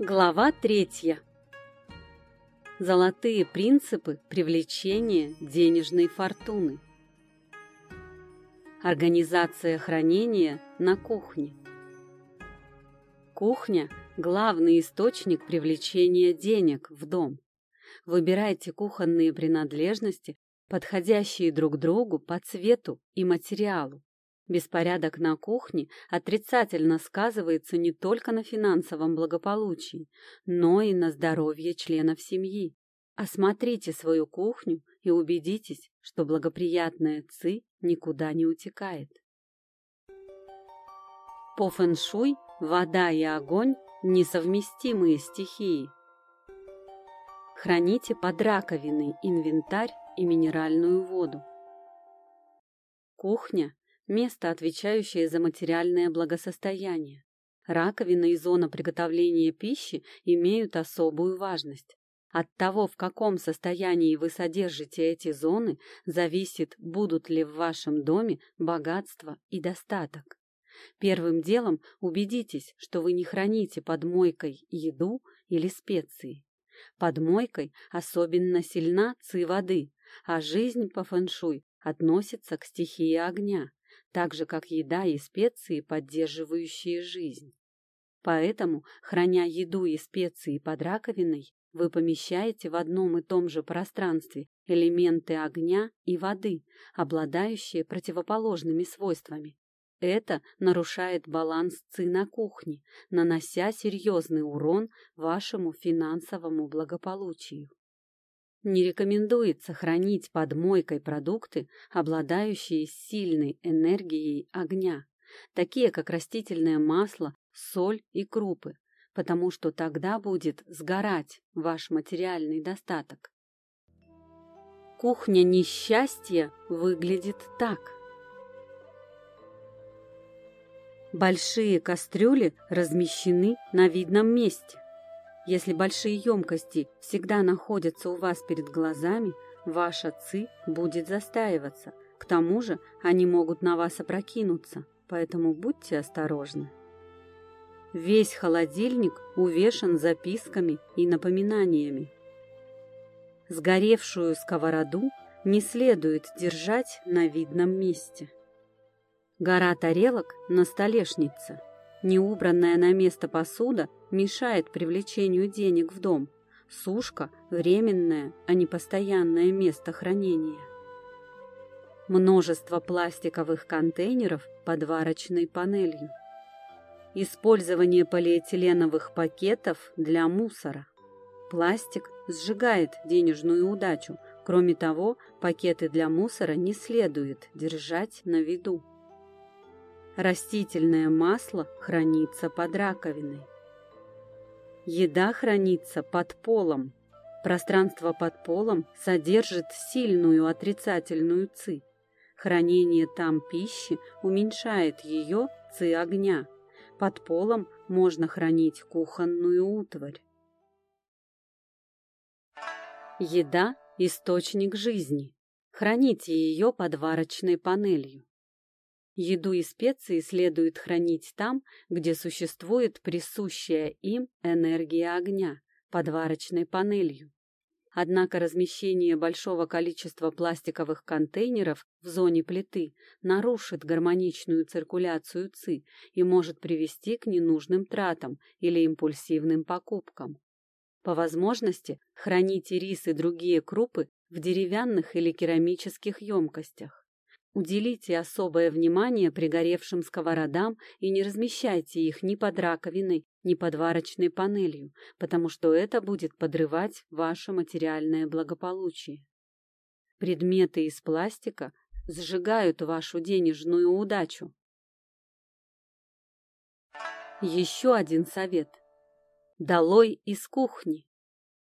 Глава третья. Золотые принципы привлечения денежной фортуны. Организация хранения на кухне. Кухня – главный источник привлечения денег в дом. Выбирайте кухонные принадлежности, подходящие друг другу по цвету и материалу. Беспорядок на кухне отрицательно сказывается не только на финансовом благополучии, но и на здоровье членов семьи. Осмотрите свою кухню и убедитесь, что благоприятная ци никуда не утекает. По фэншуй вода и огонь – несовместимые стихии. Храните под раковиной инвентарь и минеральную воду. Кухня место, отвечающее за материальное благосостояние. Раковина и зона приготовления пищи имеют особую важность. От того, в каком состоянии вы содержите эти зоны, зависит, будут ли в вашем доме богатство и достаток. Первым делом убедитесь, что вы не храните под мойкой еду или специи. Под мойкой особенно сильна ци воды, а жизнь по фэншуй относится к стихии огня, так же, как еда и специи, поддерживающие жизнь. Поэтому, храня еду и специи под раковиной, вы помещаете в одном и том же пространстве элементы огня и воды, обладающие противоположными свойствами. Это нарушает баланс ци на кухне, нанося серьезный урон вашему финансовому благополучию. Не рекомендуется хранить под мойкой продукты, обладающие сильной энергией огня, такие как растительное масло, соль и крупы, потому что тогда будет сгорать ваш материальный достаток. Кухня несчастья выглядит так. Большие кастрюли размещены на видном месте. Если большие емкости всегда находятся у вас перед глазами, ваша ци будет застаиваться. К тому же они могут на вас опрокинуться, поэтому будьте осторожны. Весь холодильник увешан записками и напоминаниями. Сгоревшую сковороду не следует держать на видном месте. Гора тарелок на столешнице – Неубранная на место посуда мешает привлечению денег в дом. Сушка – временное, а не постоянное место хранения. Множество пластиковых контейнеров под варочной панелью. Использование полиэтиленовых пакетов для мусора. Пластик сжигает денежную удачу. Кроме того, пакеты для мусора не следует держать на виду. Растительное масло хранится под раковиной. Еда хранится под полом. Пространство под полом содержит сильную отрицательную ци. Хранение там пищи уменьшает ее ци огня. Под полом можно хранить кухонную утварь. Еда – источник жизни. Храните ее под варочной панелью. Еду и специи следует хранить там, где существует присущая им энергия огня, под варочной панелью. Однако размещение большого количества пластиковых контейнеров в зоне плиты нарушит гармоничную циркуляцию ЦИ и может привести к ненужным тратам или импульсивным покупкам. По возможности храните рис и другие крупы в деревянных или керамических емкостях. Уделите особое внимание пригоревшим сковородам и не размещайте их ни под раковиной, ни под варочной панелью, потому что это будет подрывать ваше материальное благополучие. Предметы из пластика сжигают вашу денежную удачу. Еще один совет. Долой из кухни.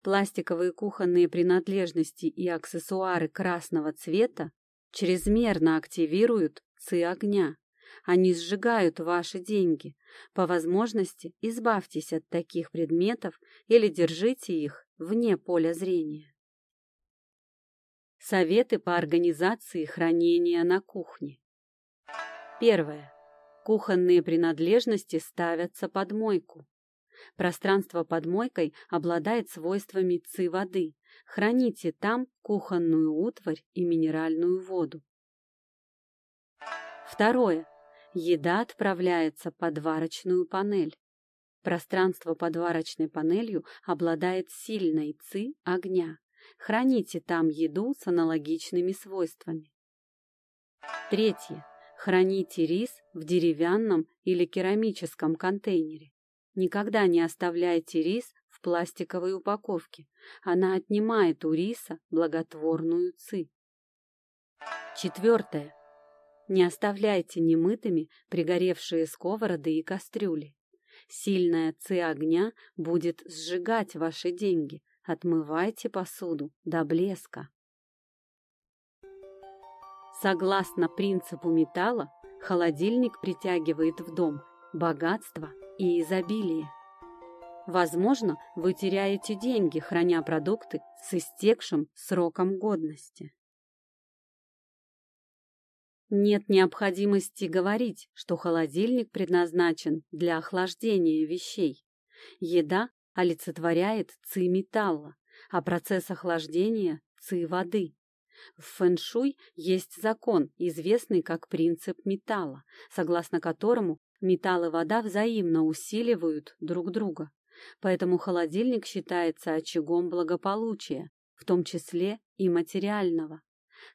Пластиковые кухонные принадлежности и аксессуары красного цвета чрезмерно активируют ци огня. Они сжигают ваши деньги. По возможности избавьтесь от таких предметов или держите их вне поля зрения. Советы по организации хранения на кухне. Первое. Кухонные принадлежности ставятся под мойку. Пространство под мойкой обладает свойствами ци воды. Храните там кухонную утварь и минеральную воду. Второе. Еда отправляется под варочную панель. Пространство под варочной панелью обладает сильной ци огня. Храните там еду с аналогичными свойствами. Третье. Храните рис в деревянном или керамическом контейнере. Никогда не оставляйте рис пластиковой упаковке. Она отнимает у риса благотворную ци. Четвертое. Не оставляйте немытыми пригоревшие сковороды и кастрюли. Сильная ци огня будет сжигать ваши деньги. Отмывайте посуду до блеска. Согласно принципу металла, холодильник притягивает в дом богатство и изобилие. Возможно, вы теряете деньги, храня продукты с истекшим сроком годности. Нет необходимости говорить, что холодильник предназначен для охлаждения вещей. Еда олицетворяет ци металла, а процесс охлаждения – ци воды. В фэншуй есть закон, известный как принцип металла, согласно которому металл и вода взаимно усиливают друг друга. Поэтому холодильник считается очагом благополучия, в том числе и материального.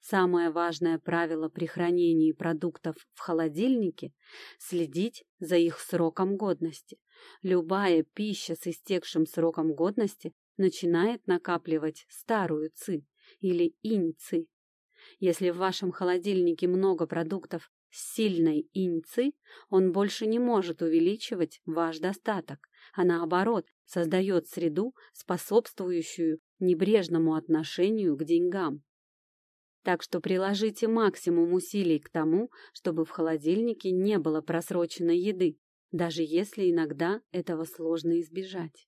Самое важное правило при хранении продуктов в холодильнике – следить за их сроком годности. Любая пища с истекшим сроком годности начинает накапливать старую ци или инь-ци. Если в вашем холодильнике много продуктов с сильной инь-ци, он больше не может увеличивать ваш достаток, а наоборот создает среду, способствующую небрежному отношению к деньгам. Так что приложите максимум усилий к тому, чтобы в холодильнике не было просроченной еды, даже если иногда этого сложно избежать.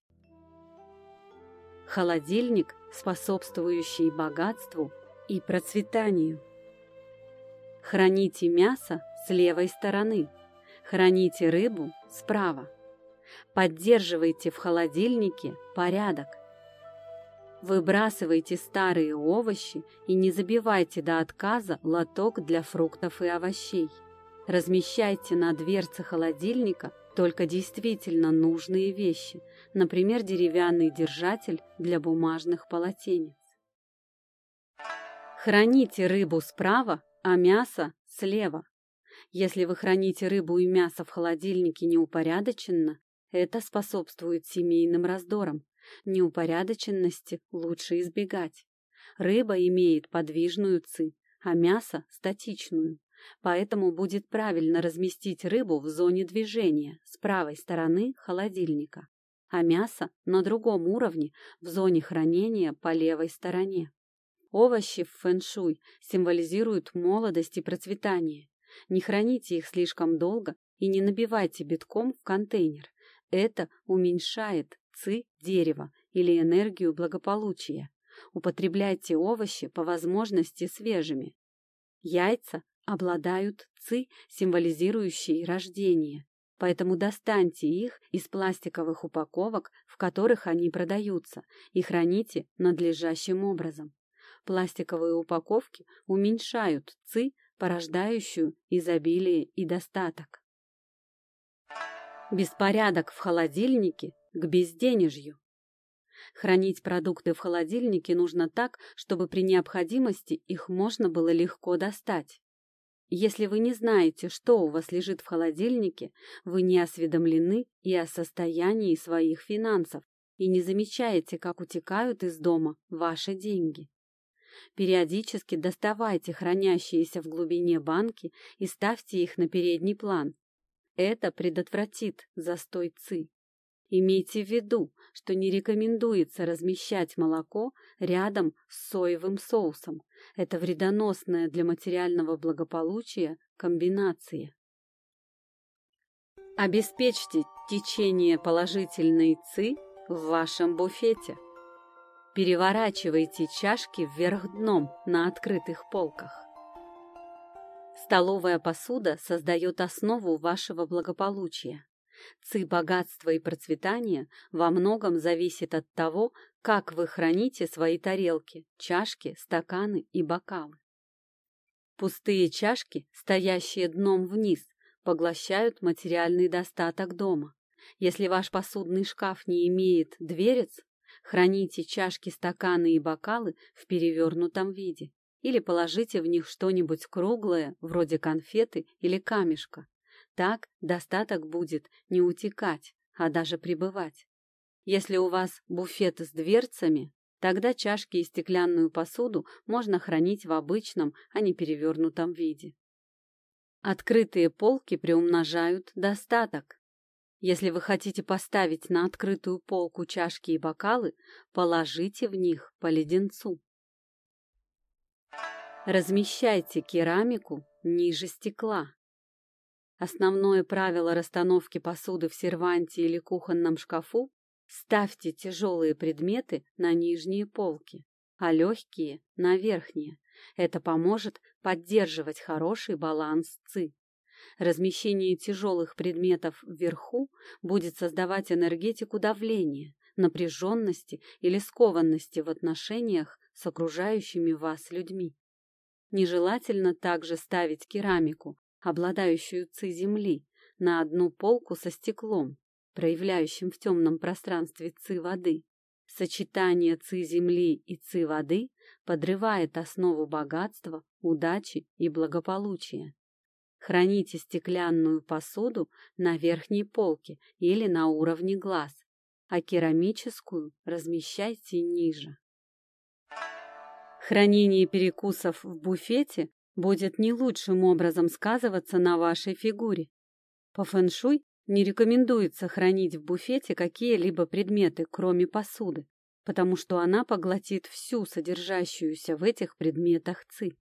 Холодильник, способствующий богатству и процветанию. Храните мясо с левой стороны, храните рыбу справа. Поддерживайте в холодильнике порядок. Выбрасывайте старые овощи и не забивайте до отказа лоток для фруктов и овощей. Размещайте на дверце холодильника только действительно нужные вещи, например, деревянный держатель для бумажных полотенец. Храните рыбу справа, а мясо слева. Если вы храните рыбу и мясо в холодильнике неупорядоченно, это способствует семейным раздорам. Неупорядоченности лучше избегать. Рыба имеет подвижную ци, а мясо – статичную. Поэтому будет правильно разместить рыбу в зоне движения с правой стороны холодильника, а мясо на другом уровне в зоне хранения по левой стороне. Овощи в фэншуй символизируют молодость и процветание. Не храните их слишком долго и не набивайте битком в контейнер. Это уменьшает ци дерева или энергию благополучия. Употребляйте овощи по возможности свежими. Яйца обладают ци, символизирующей рождение. Поэтому достаньте их из пластиковых упаковок, в которых они продаются, и храните надлежащим образом. Пластиковые упаковки уменьшают ци, порождающую изобилие и достаток. Беспорядок в холодильнике к безденежью. Хранить продукты в холодильнике нужно так, чтобы при необходимости их можно было легко достать. Если вы не знаете, что у вас лежит в холодильнике, вы не осведомлены и о состоянии своих финансов, и не замечаете, как утекают из дома ваши деньги. Периодически доставайте хранящиеся в глубине банки и ставьте их на передний план. Это предотвратит застой ЦИ. Имейте в виду, что не рекомендуется размещать молоко рядом с соевым соусом. Это вредоносная для материального благополучия комбинация. Обеспечьте течение положительной ЦИ в вашем буфете. Переворачивайте чашки вверх дном на открытых полках. Столовая посуда создает основу вашего благополучия. Ци богатства и процветания во многом зависит от того, как вы храните свои тарелки, чашки, стаканы и бокалы. Пустые чашки, стоящие дном вниз, поглощают материальный достаток дома. Если ваш посудный шкаф не имеет дверец, храните чашки, стаканы и бокалы в перевернутом виде или положите в них что-нибудь круглое, вроде конфеты или камешка. Так достаток будет не утекать, а даже пребывать. Если у вас буфет с дверцами, тогда чашки и стеклянную посуду можно хранить в обычном, а не перевернутом виде. Открытые полки приумножают достаток. Если вы хотите поставить на открытую полку чашки и бокалы, положите в них по леденцу. Размещайте керамику ниже стекла. Основное правило расстановки посуды в серванте или кухонном шкафу – ставьте тяжелые предметы на нижние полки, а легкие – на верхние. Это поможет поддерживать хороший баланс ЦИ. Размещение тяжелых предметов вверху будет создавать энергетику давления, напряженности или скованности в отношениях с окружающими вас людьми. Нежелательно также ставить керамику, обладающую ци земли, на одну полку со стеклом, проявляющим в темном пространстве ци воды. Сочетание ци земли и ци воды подрывает основу богатства, удачи и благополучия. Храните стеклянную посуду на верхней полке или на уровне глаз, а керамическую размещайте ниже. Хранение перекусов в буфете будет не лучшим образом сказываться на вашей фигуре. По фэншуй не рекомендуется хранить в буфете какие-либо предметы, кроме посуды, потому что она поглотит всю содержащуюся в этих предметах ци.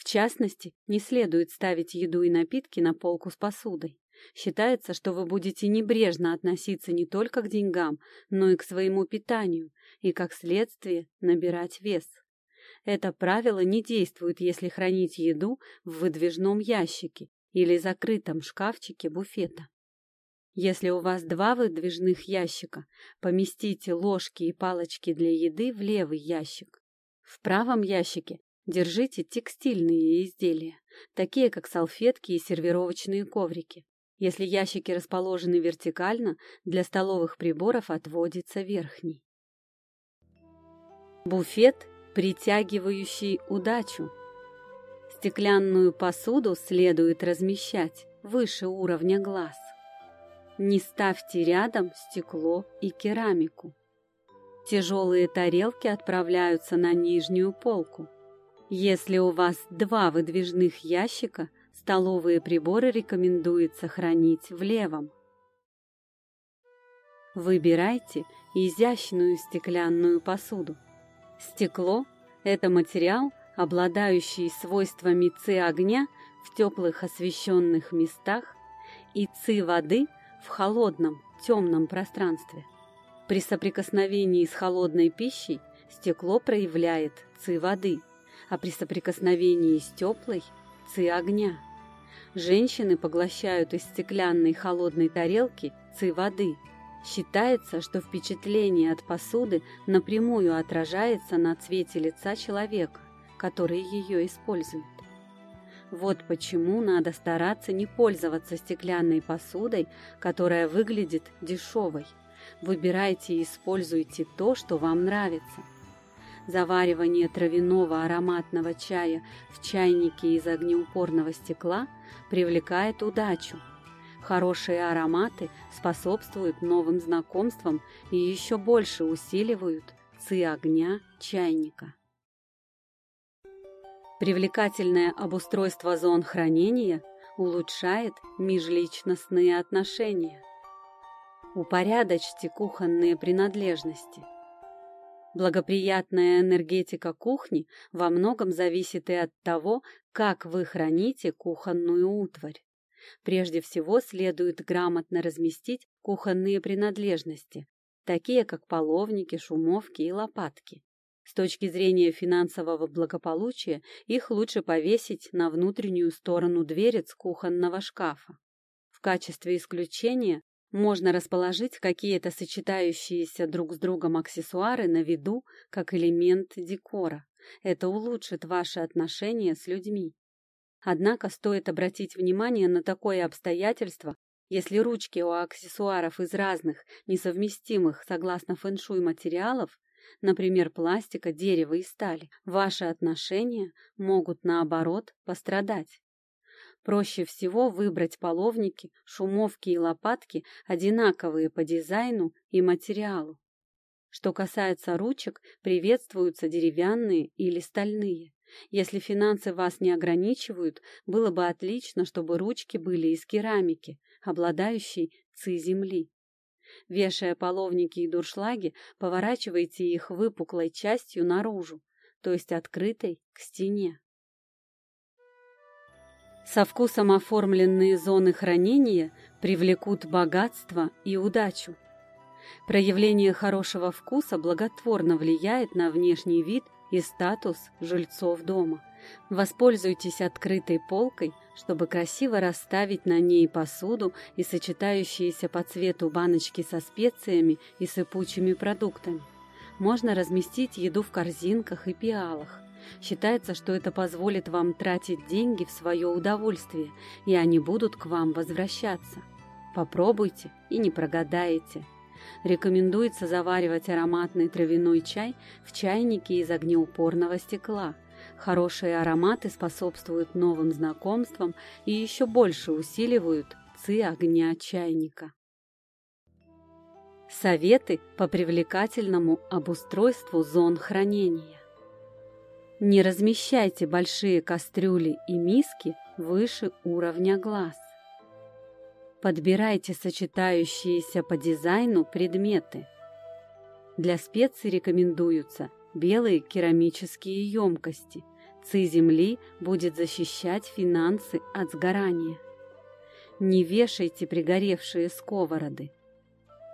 В частности, не следует ставить еду и напитки на полку с посудой. Считается, что вы будете небрежно относиться не только к деньгам, но и к своему питанию, и, как следствие, набирать вес. Это правило не действует, если хранить еду в выдвижном ящике или закрытом шкафчике буфета. Если у вас два выдвижных ящика, поместите ложки и палочки для еды в левый ящик. В правом ящике держите текстильные изделия, такие как салфетки и сервировочные коврики. Если ящики расположены вертикально, для столовых приборов отводится верхний. Буфет притягивающий удачу. Стеклянную посуду следует размещать выше уровня глаз. Не ставьте рядом стекло и керамику. Тяжелые тарелки отправляются на нижнюю полку. Если у вас два выдвижных ящика, столовые приборы рекомендуется хранить в левом. Выбирайте изящную стеклянную посуду. Стекло – это материал, обладающий свойствами ци огня в теплых освещенных местах и ци воды в холодном, темном пространстве. При соприкосновении с холодной пищей стекло проявляет ци воды, а при соприкосновении с теплой – ци огня. Женщины поглощают из стеклянной холодной тарелки ци воды – Считается, что впечатление от посуды напрямую отражается на цвете лица человека, который ее использует. Вот почему надо стараться не пользоваться стеклянной посудой, которая выглядит дешевой. Выбирайте и используйте то, что вам нравится. Заваривание травяного ароматного чая в чайнике из огнеупорного стекла привлекает удачу, Хорошие ароматы способствуют новым знакомствам и еще больше усиливают ци огня чайника. Привлекательное обустройство зон хранения улучшает межличностные отношения. Упорядочьте кухонные принадлежности. Благоприятная энергетика кухни во многом зависит и от того, как вы храните кухонную утварь. Прежде всего следует грамотно разместить кухонные принадлежности, такие как половники, шумовки и лопатки. С точки зрения финансового благополучия их лучше повесить на внутреннюю сторону дверец кухонного шкафа. В качестве исключения Можно расположить какие-то сочетающиеся друг с другом аксессуары на виду как элемент декора. Это улучшит ваши отношения с людьми. Однако стоит обратить внимание на такое обстоятельство, если ручки у аксессуаров из разных, несовместимых согласно фэншуй материалов, например, пластика, дерева и стали, ваши отношения могут, наоборот, пострадать. Проще всего выбрать половники, шумовки и лопатки одинаковые по дизайну и материалу. Что касается ручек, приветствуются деревянные или стальные. Если финансы вас не ограничивают, было бы отлично, чтобы ручки были из керамики, обладающей ци земли. Вешая половники и дуршлаги, поворачивайте их выпуклой частью наружу, то есть открытой к стене. Со вкусом оформленные зоны хранения привлекут богатство и удачу. Проявление хорошего вкуса благотворно влияет на внешний вид и статус жильцов дома. Воспользуйтесь открытой полкой, чтобы красиво расставить на ней посуду и сочетающиеся по цвету баночки со специями и сыпучими продуктами. Можно разместить еду в корзинках и пиалах. Считается, что это позволит вам тратить деньги в свое удовольствие, и они будут к вам возвращаться. Попробуйте и не прогадаете. Рекомендуется заваривать ароматный травяной чай в чайнике из огнеупорного стекла. Хорошие ароматы способствуют новым знакомствам и еще больше усиливают ци огня чайника. Советы по привлекательному обустройству зон хранения. Не размещайте большие кастрюли и миски выше уровня глаз. Подбирайте сочетающиеся по дизайну предметы. Для специй рекомендуются белые керамические емкости. Ци земли будет защищать финансы от сгорания. Не вешайте пригоревшие сковороды.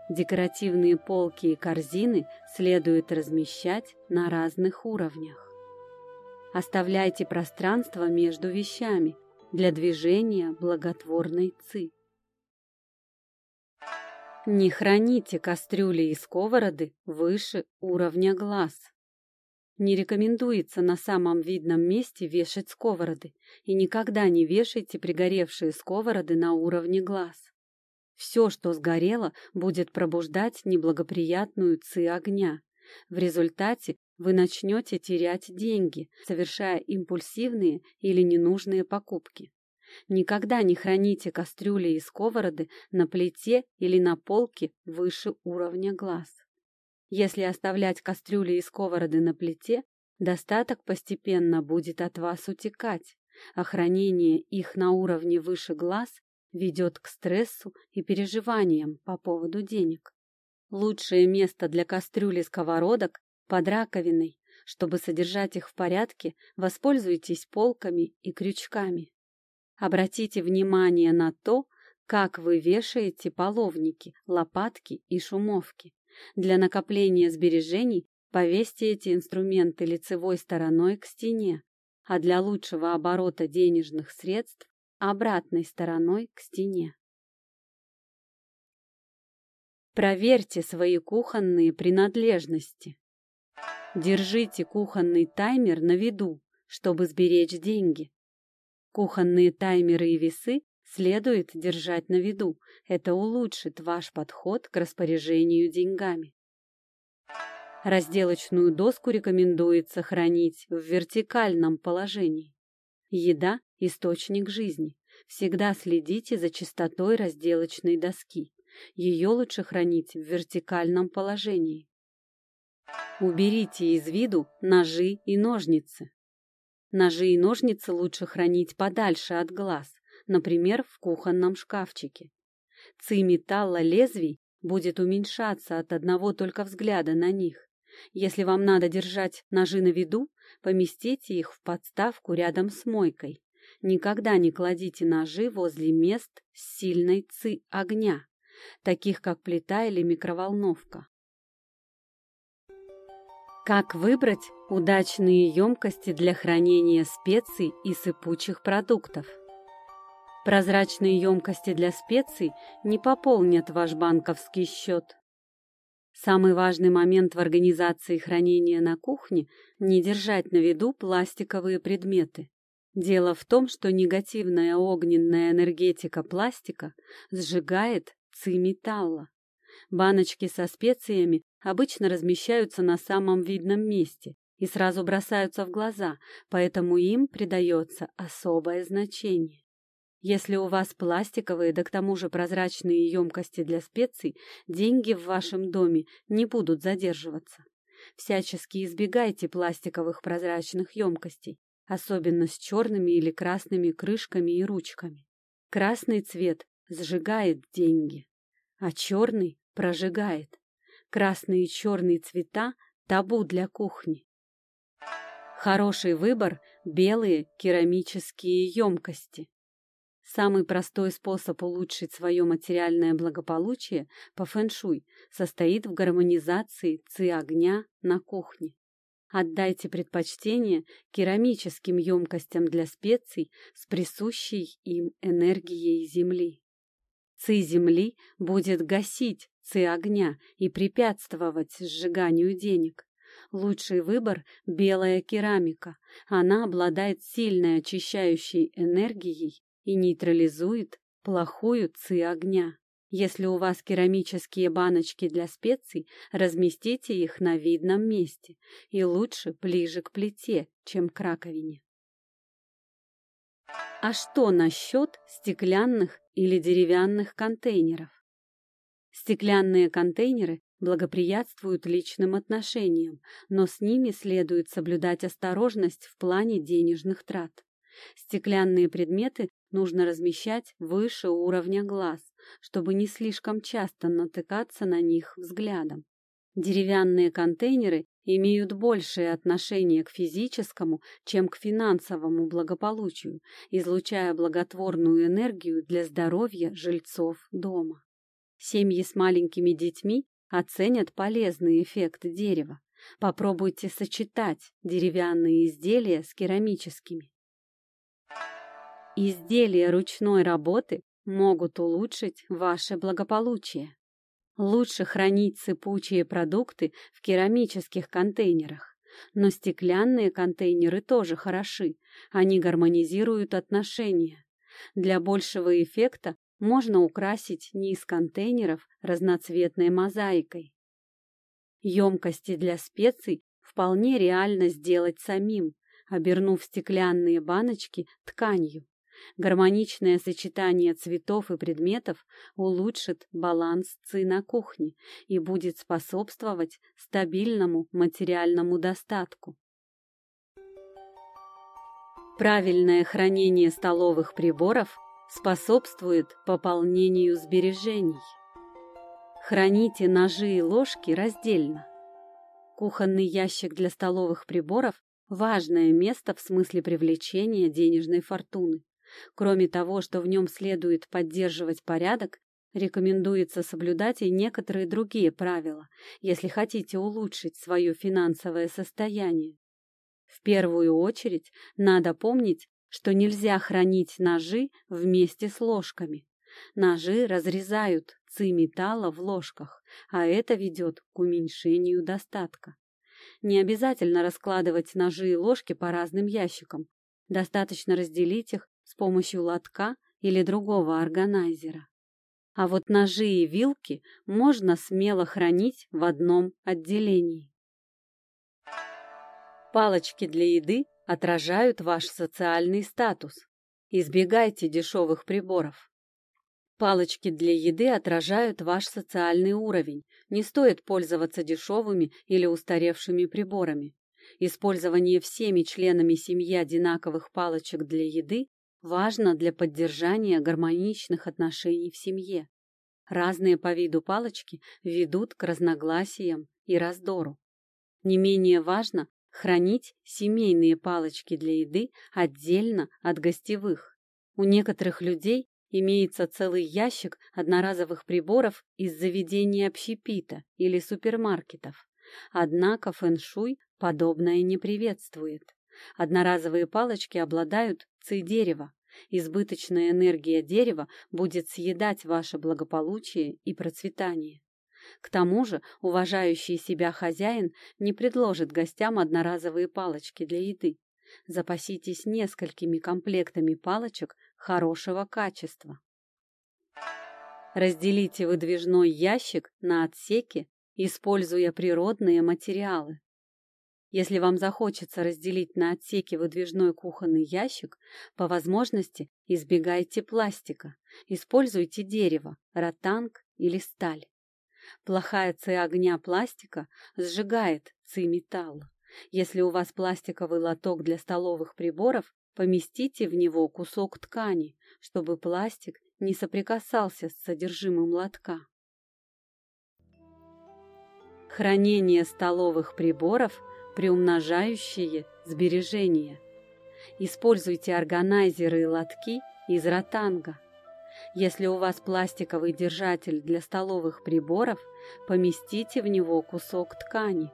Декоративные полки и корзины следует размещать на разных уровнях. Оставляйте пространство между вещами для движения благотворной ци. Не храните кастрюли и сковороды выше уровня глаз. Не рекомендуется на самом видном месте вешать сковороды и никогда не вешайте пригоревшие сковороды на уровне глаз. Все, что сгорело, будет пробуждать неблагоприятную ци огня. В результате вы начнете терять деньги, совершая импульсивные или ненужные покупки. Никогда не храните кастрюли и сковороды на плите или на полке выше уровня глаз. Если оставлять кастрюли и сковороды на плите, достаток постепенно будет от вас утекать, а хранение их на уровне выше глаз ведет к стрессу и переживаниям по поводу денег. Лучшее место для кастрюли и сковородок под раковиной. Чтобы содержать их в порядке, воспользуйтесь полками и крючками. Обратите внимание на то, как вы вешаете половники, лопатки и шумовки. Для накопления сбережений повесьте эти инструменты лицевой стороной к стене, а для лучшего оборота денежных средств обратной стороной к стене. Проверьте свои кухонные принадлежности. Держите кухонный таймер на виду, чтобы сберечь деньги. Кухонные таймеры и весы следует держать на виду. Это улучшит ваш подход к распоряжению деньгами. Разделочную доску рекомендуется хранить в вертикальном положении. Еда – источник жизни. Всегда следите за чистотой разделочной доски. Ее лучше хранить в вертикальном положении. Уберите из виду ножи и ножницы. Ножи и ножницы лучше хранить подальше от глаз, например, в кухонном шкафчике. Ци металла лезвий будет уменьшаться от одного только взгляда на них. Если вам надо держать ножи на виду, поместите их в подставку рядом с мойкой. Никогда не кладите ножи возле мест с сильной ци огня, таких как плита или микроволновка. Как выбрать удачные емкости для хранения специй и сыпучих продуктов? Прозрачные емкости для специй не пополнят ваш банковский счет. Самый важный момент в организации хранения на кухне – не держать на виду пластиковые предметы. Дело в том, что негативная огненная энергетика пластика сжигает ци металла. Баночки со специями обычно размещаются на самом видном месте и сразу бросаются в глаза, поэтому им придается особое значение. Если у вас пластиковые, да к тому же прозрачные емкости для специй, деньги в вашем доме не будут задерживаться. Всячески избегайте пластиковых прозрачных емкостей, особенно с черными или красными крышками и ручками. Красный цвет сжигает деньги, а черный прожигает. Красный и черный цвета – табу для кухни. Хороший выбор – белые керамические емкости. Самый простой способ улучшить свое материальное благополучие по фэншуй состоит в гармонизации ци огня на кухне. Отдайте предпочтение керамическим емкостям для специй с присущей им энергией Земли. Ци Земли будет гасить ци огня и препятствовать сжиганию денег. Лучший выбор – белая керамика. Она обладает сильной очищающей энергией и нейтрализует плохую ци огня. Если у вас керамические баночки для специй, разместите их на видном месте и лучше ближе к плите, чем к раковине. А что насчет стеклянных или деревянных контейнеров? Стеклянные контейнеры благоприятствуют личным отношениям, но с ними следует соблюдать осторожность в плане денежных трат. Стеклянные предметы нужно размещать выше уровня глаз, чтобы не слишком часто натыкаться на них взглядом. Деревянные контейнеры имеют большее отношение к физическому, чем к финансовому благополучию, излучая благотворную энергию для здоровья жильцов дома. Семьи с маленькими детьми оценят полезный эффект дерева. Попробуйте сочетать деревянные изделия с керамическими. Изделия ручной работы могут улучшить ваше благополучие. Лучше хранить сыпучие продукты в керамических контейнерах. Но стеклянные контейнеры тоже хороши, они гармонизируют отношения. Для большего эффекта можно украсить низ контейнеров разноцветной мозаикой. Емкости для специй вполне реально сделать самим, обернув стеклянные баночки тканью. Гармоничное сочетание цветов и предметов улучшит баланс ци на кухне и будет способствовать стабильному материальному достатку. Правильное хранение столовых приборов способствует пополнению сбережений. Храните ножи и ложки раздельно. Кухонный ящик для столовых приборов – важное место в смысле привлечения денежной фортуны. Кроме того, что в нем следует поддерживать порядок, рекомендуется соблюдать и некоторые другие правила, если хотите улучшить свое финансовое состояние. В первую очередь надо помнить, что нельзя хранить ножи вместе с ложками. Ножи разрезают ци металла в ложках, а это ведет к уменьшению достатка. Не обязательно раскладывать ножи и ложки по разным ящикам. Достаточно разделить их с помощью лотка или другого органайзера. А вот ножи и вилки можно смело хранить в одном отделении. Палочки для еды отражают ваш социальный статус. Избегайте дешевых приборов. Палочки для еды отражают ваш социальный уровень. Не стоит пользоваться дешевыми или устаревшими приборами. Использование всеми членами семьи одинаковых палочек для еды важно для поддержания гармоничных отношений в семье. Разные по виду палочки ведут к разногласиям и раздору. Не менее важно хранить семейные палочки для еды отдельно от гостевых. У некоторых людей имеется целый ящик одноразовых приборов из заведений общепита или супермаркетов. Однако фэншуй подобное не приветствует. Одноразовые палочки обладают ци дерева, Избыточная энергия дерева будет съедать ваше благополучие и процветание. К тому же уважающий себя хозяин не предложит гостям одноразовые палочки для еды. Запаситесь несколькими комплектами палочек хорошего качества. Разделите выдвижной ящик на отсеки, используя природные материалы. Если вам захочется разделить на отсеки выдвижной кухонный ящик, по возможности избегайте пластика, используйте дерево, ротанг или сталь. Плохая ци огня пластика сжигает ци металл. Если у вас пластиковый лоток для столовых приборов, поместите в него кусок ткани, чтобы пластик не соприкасался с содержимым лотка. Хранение столовых приборов, приумножающие сбережения. Используйте органайзеры и лотки из ротанга. Если у вас пластиковый держатель для столовых приборов, поместите в него кусок ткани.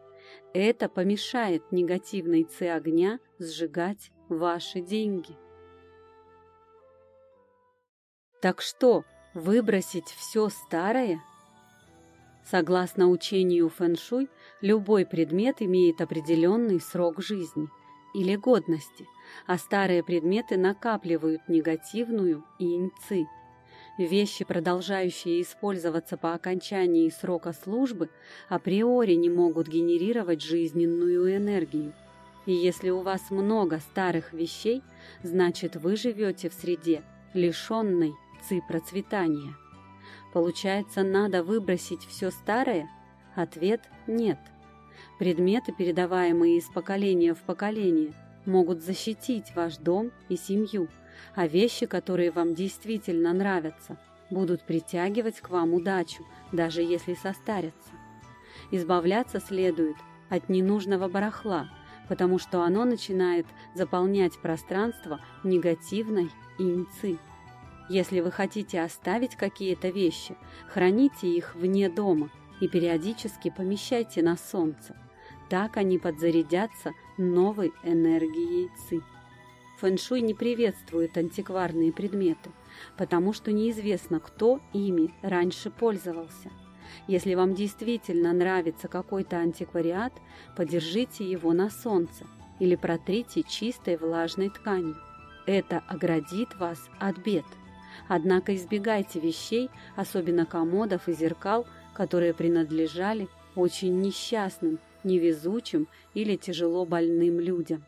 Это помешает негативной ци огня сжигать ваши деньги. Так что, выбросить все старое? Согласно учению фэншуй, любой предмет имеет определенный срок жизни или годности, а старые предметы накапливают негативную инь-ци. Вещи, продолжающие использоваться по окончании срока службы, априори не могут генерировать жизненную энергию. И если у вас много старых вещей, значит вы живете в среде, лишенной ци процветания. Получается, надо выбросить все старое? Ответ – нет. Предметы, передаваемые из поколения в поколение, могут защитить ваш дом и семью, а вещи, которые вам действительно нравятся, будут притягивать к вам удачу, даже если состарятся. Избавляться следует от ненужного барахла, потому что оно начинает заполнять пространство негативной инци. Если вы хотите оставить какие-то вещи, храните их вне дома и периодически помещайте на солнце. Так они подзарядятся новой энергией ци. Фэншуй не приветствует антикварные предметы, потому что неизвестно, кто ими раньше пользовался. Если вам действительно нравится какой-то антиквариат, подержите его на солнце или протрите чистой влажной тканью. Это оградит вас от бед. Однако избегайте вещей, особенно комодов и зеркал, которые принадлежали очень несчастным, невезучим или тяжело больным людям.